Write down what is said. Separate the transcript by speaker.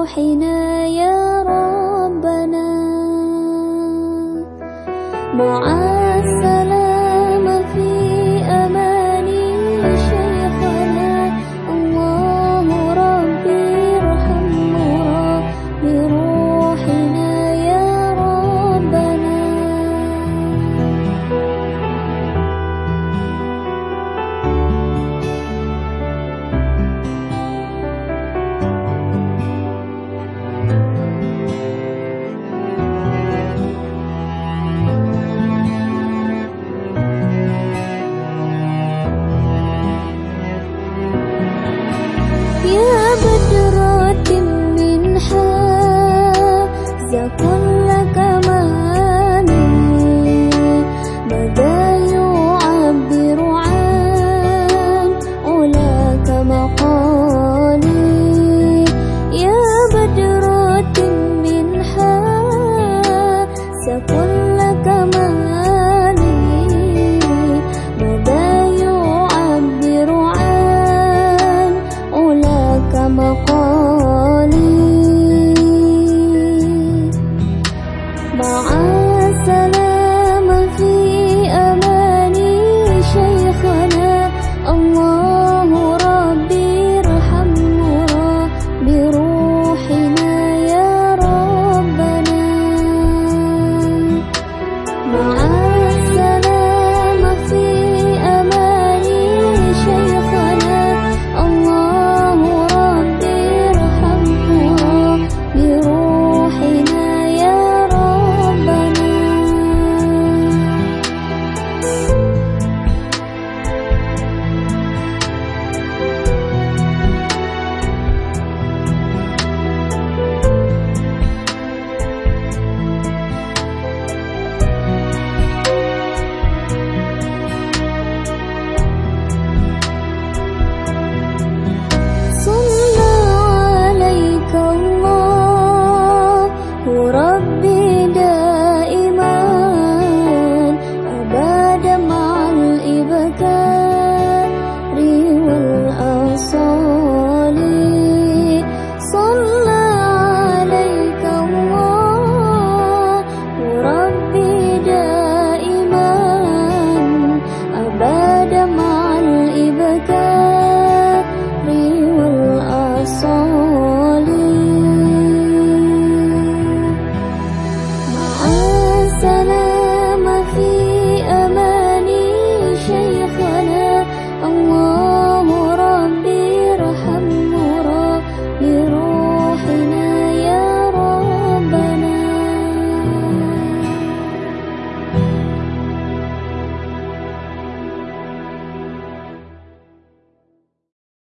Speaker 1: بروحنا يا ربنا. مع يكن لك معاني مدى يعبر عن مقالي يا بدرة منها سكن لك معاني مدى يعبر عن علاك مقالي.